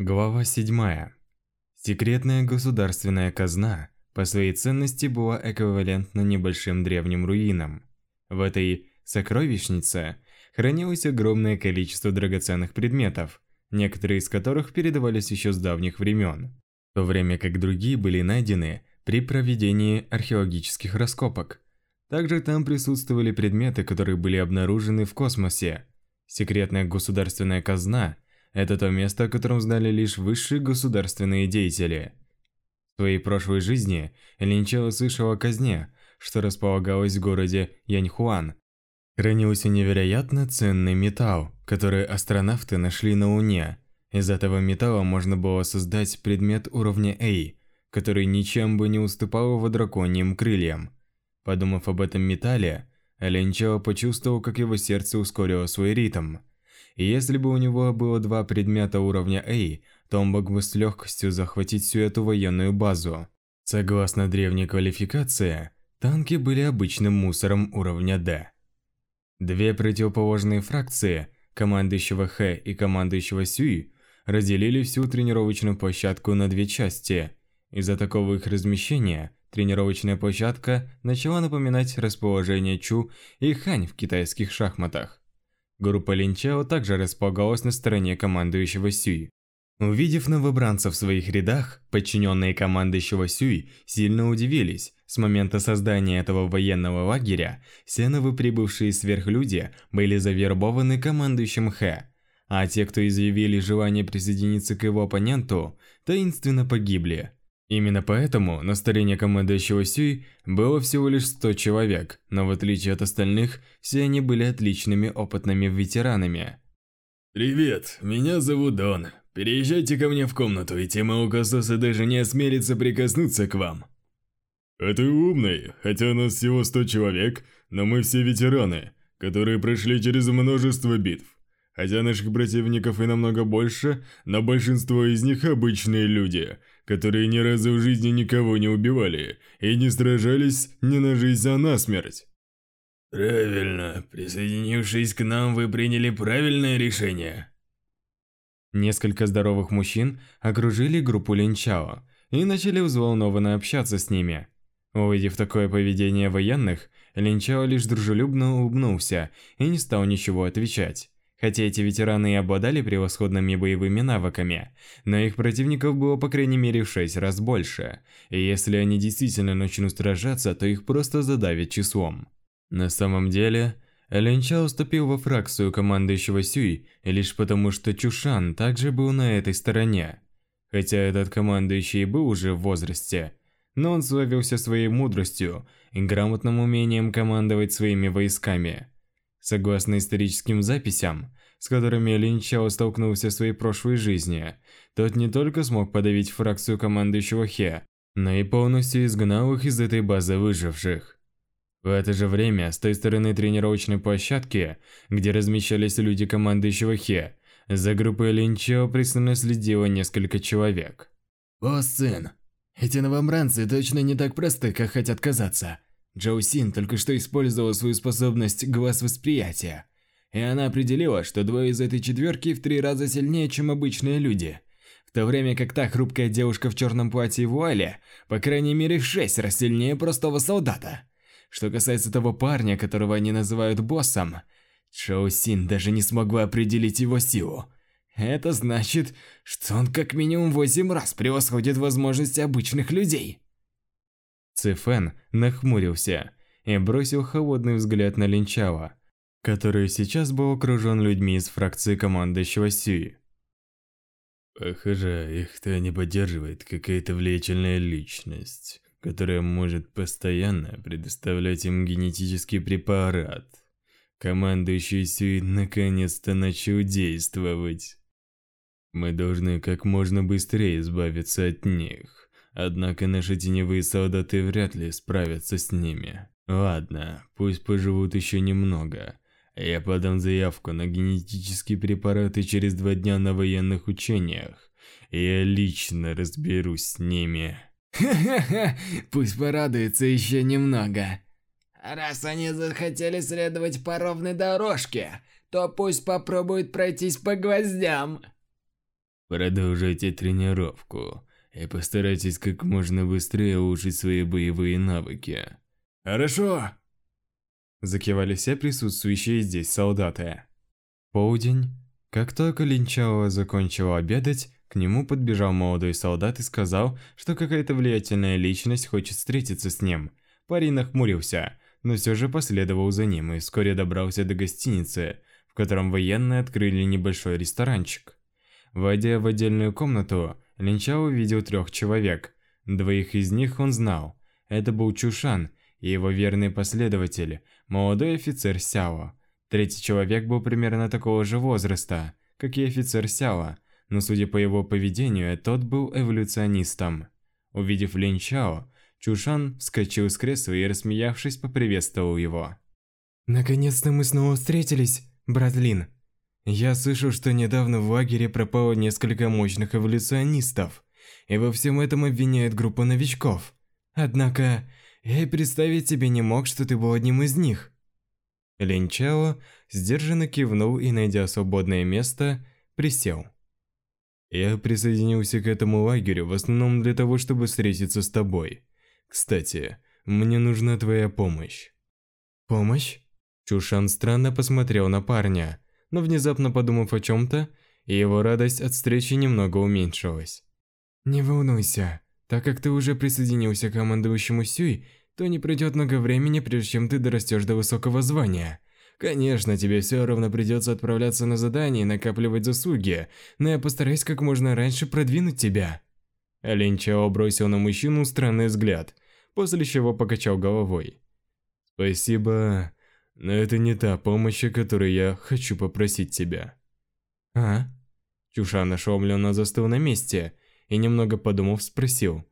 Глава 7. Секретная государственная казна по своей ценности была эквивалентна небольшим древним руинам. В этой сокровищнице хранилось огромное количество драгоценных предметов, некоторые из которых передавались еще с давних времен, в то время как другие были найдены при проведении археологических раскопок. Также там присутствовали предметы, которые были обнаружены в космосе. Секретная государственная казна – это то место, о котором знали лишь высшие государственные деятели. В своей прошлой жизни Линчелло слышал о казне, что располагалось в городе Яньхуан. Хранился невероятно ценный металл, который астронавты нашли на Луне. Из этого металла можно было создать предмет уровня A, который ничем бы не уступал его драконьим крыльям. Подумав об этом металле, Линчелло почувствовал, как его сердце ускорило свой ритм – если бы у него было два предмета уровня A, то он мог бы с легкостью захватить всю эту военную базу. Согласно древней квалификации, танки были обычным мусором уровня D. Две противоположные фракции, командующего Хэ и командующего Сюи, разделили всю тренировочную площадку на две части. Из-за такого их размещения тренировочная площадка начала напоминать расположение Чу и Хань в китайских шахматах. Группа Линчао также располагалась на стороне командующего Сюй. Увидев новобранцев в своих рядах, подчиненные командующего Сюй сильно удивились. С момента создания этого военного лагеря, все новоприбывшие сверхлюди были завербованы командующим Хэ. А те, кто изъявили желание присоединиться к его оппоненту, таинственно погибли. Именно поэтому на старение командующего Сюй было всего лишь 100 человек, но в отличие от остальных, все они были отличными опытными ветеранами. «Привет, меня зовут Дон. Переезжайте ко мне в комнату, и тема Укасоса даже не осмелится прикоснуться к вам». Это ты умный, хотя нас всего 100 человек, но мы все ветераны, которые прошли через множество битв. Хотя наших противников и намного больше, но большинство из них обычные люди – которые ни разу в жизни никого не убивали и не сражались ни на жизнь, а на смерть. «Правильно. Присоединившись к нам, вы приняли правильное решение». Несколько здоровых мужчин окружили группу Линчао и начали взволнованно общаться с ними. Увидев такое поведение военных, Линчао лишь дружелюбно улыбнулся и не стал ничего отвечать. Хотя эти ветераны и обладали превосходными боевыми навыками, но их противников было по крайней мере в шесть раз больше, и если они действительно начнут сражаться, то их просто задавят числом. На самом деле, Линча уступил во фракцию командующего Сюй лишь потому, что Чушан также был на этой стороне. Хотя этот командующий был уже в возрасте, но он славился своей мудростью и грамотным умением командовать своими войсками – Согласно историческим записям, с которыми Лин Чао столкнулся в своей прошлой жизни, тот не только смог подавить фракцию командующего Хе, но и полностью изгнал их из этой базы выживших. В это же время, с той стороны тренировочной площадки, где размещались люди командующего Хе, за группой Лин Чао пристально следило несколько человек. «Босс, сын, эти новобранцы точно не так просты, как хотят казаться. Джоу Син только что использовала свою способность глаз восприятия, и она определила, что двое из этой четверки в три раза сильнее, чем обычные люди, в то время как та хрупкая девушка в черном платье и вуале, по крайней мере, в шесть раз сильнее простого солдата. Что касается того парня, которого они называют боссом, Джоу Син даже не смогла определить его силу. Это значит, что он как минимум восемь раз превосходит возможности обычных людей. Цифен нахмурился и бросил холодный взгляд на Линчала, который сейчас был окружен людьми из фракции командующего Сюи. Похоже, их-то не поддерживает какая-то влиятельная личность, которая может постоянно предоставлять им генетический препарат. Командующий Сюи наконец-то начал действовать. Мы должны как можно быстрее избавиться от них. Однако наши теневые солдаты вряд ли справятся с ними. Ладно, пусть поживут еще немного. Я подам заявку на генетические препараты через два дня на военных учениях. Я лично разберусь с ними. Ха-ха-ха, пусть порадуется еще немного. Раз они захотели следовать по ровной дорожке, то пусть попробуют пройтись по гвоздям. Продолжайте тренировку и постарайтесь как можно быстрее улучшить свои боевые навыки. Хорошо! Закивали все присутствующие здесь солдаты. Полдень. Как только Линчао закончил обедать, к нему подбежал молодой солдат и сказал, что какая-то влиятельная личность хочет встретиться с ним. Парень нахмурился, но все же последовал за ним и вскоре добрался до гостиницы, в котором военные открыли небольшой ресторанчик. Войдя в отдельную комнату, Линчао увидел трех человек. Двоих из них он знал. Это был Чушан и его верный последователь, молодой офицер Сяо. Третий человек был примерно такого же возраста, как и офицер Сяо, но судя по его поведению, тот был эволюционистом. Увидев Линчао, Чушан вскочил с кресла и, рассмеявшись, поприветствовал его. «Наконец-то мы снова встретились, брат Лин!» Я слышал, что недавно в лагере пропало несколько мощных эволюционистов, и во всем этом обвиняет группа новичков. Однако, я и представить себе не мог, что ты был одним из них. Линчао сдержанно кивнул и, найдя свободное место, присел. Я присоединился к этому лагерю в основном для того, чтобы встретиться с тобой. Кстати, мне нужна твоя помощь. Помощь? Чушан странно посмотрел на парня но внезапно подумав о чем-то, его радость от встречи немного уменьшилась. «Не волнуйся, так как ты уже присоединился к командующему Сюй, то не пройдет много времени, прежде чем ты дорастешь до высокого звания. Конечно, тебе все равно придется отправляться на задание и накапливать заслуги, но я постараюсь как можно раньше продвинуть тебя». Лин Чао бросил на мужчину странный взгляд, после чего покачал головой. «Спасибо, но это не та помощь, о которой я хочу попросить тебя. А? Чушан ошеломленно застыл на месте и, немного подумав, спросил.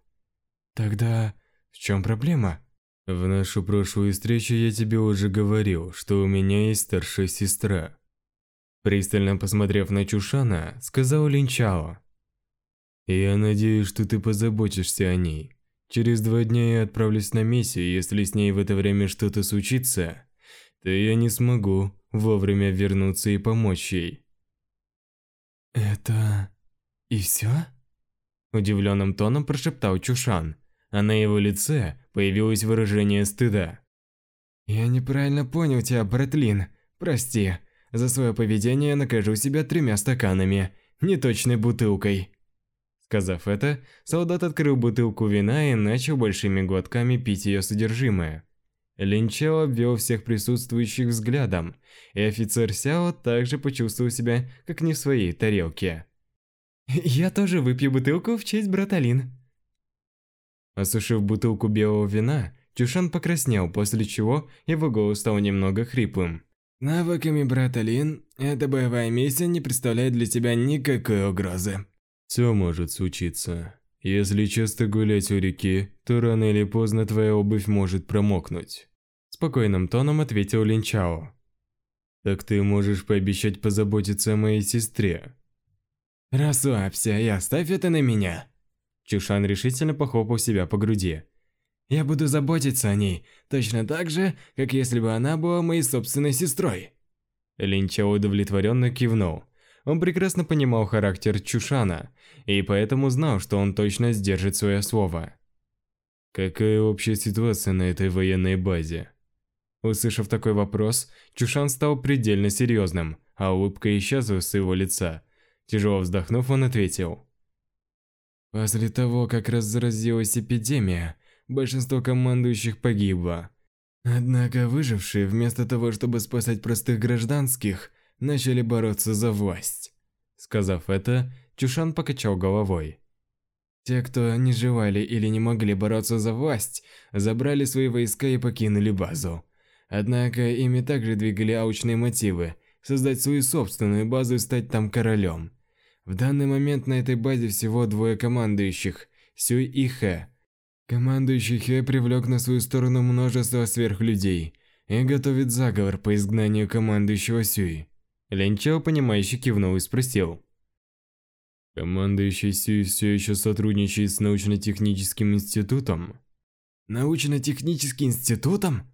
Тогда в чем проблема? В нашу прошлую встречу я тебе уже говорил, что у меня есть старшая сестра. Пристально посмотрев на Чушана, сказал Линчао. Я надеюсь, что ты позаботишься о ней. Через два дня я отправлюсь на миссию, если с ней в это время что-то случится, то я не смогу вовремя вернуться и помочь ей. «Это... и все?» Удивленным тоном прошептал Чушан, а на его лице появилось выражение стыда. «Я неправильно понял тебя, Братлин. Прости. За свое поведение я накажу себя тремя стаканами, неточной бутылкой». Сказав это, солдат открыл бутылку вина и начал большими глотками пить ее содержимое. Линчао обвел всех присутствующих взглядом, и офицер Сяо также почувствовал себя как не в своей тарелке. «Я тоже выпью бутылку в честь Браталин. Осушив бутылку белого вина, Чушан покраснел, после чего его голос стал немного хриплым. «Навыками брата Лин эта боевая миссия не представляет для тебя никакой угрозы». «Все может случиться». Если часто гулять у реки, то рано или поздно твоя обувь может промокнуть. Спокойным тоном ответил Линчао. Так ты можешь пообещать позаботиться о моей сестре. Расслабься и оставь это на меня. Чушан решительно похлопал себя по груди. Я буду заботиться о ней, точно так же, как если бы она была моей собственной сестрой. Линчао удовлетворенно кивнул. Он прекрасно понимал характер Чушана, и поэтому знал, что он точно сдержит свое слово. «Какая общая ситуация на этой военной базе?» Услышав такой вопрос, Чушан стал предельно серьезным, а улыбка исчезла с его лица. Тяжело вздохнув, он ответил. «После того, как разразилась эпидемия, большинство командующих погибло. Однако выжившие, вместо того, чтобы спасать простых гражданских, начали бороться за власть. Сказав это, Чушан покачал головой. Те, кто не желали или не могли бороться за власть, забрали свои войска и покинули базу. Однако ими также двигали аучные мотивы – создать свою собственную базу и стать там королем. В данный момент на этой базе всего двое командующих – Сюй и Хэ. Командующий Хэ привлек на свою сторону множество сверхлюдей и готовит заговор по изгнанию командующего Сюй. Лянчао, понимающе кивнул и спросил. Командующий Сюй все еще сотрудничает с научно-техническим институтом? "Научно-технический институтом?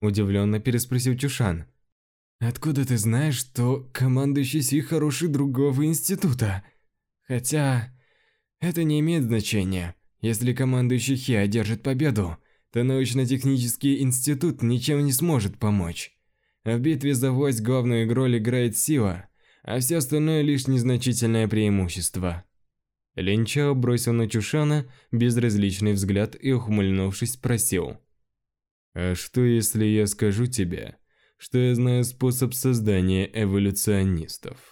Удивленно переспросил Чушан. Откуда ты знаешь, что командующий Сюй хороший другого института? Хотя, это не имеет значения. Если командующий Хи одержит победу, то научно-технический институт ничем не сможет помочь. А в битве за власть главную роль играет сила, а все остальное лишь незначительное преимущество. Линчао бросил на Чушана безразличный взгляд и, ухмыльнувшись, спросил. «А что, если я скажу тебе, что я знаю способ создания эволюционистов?»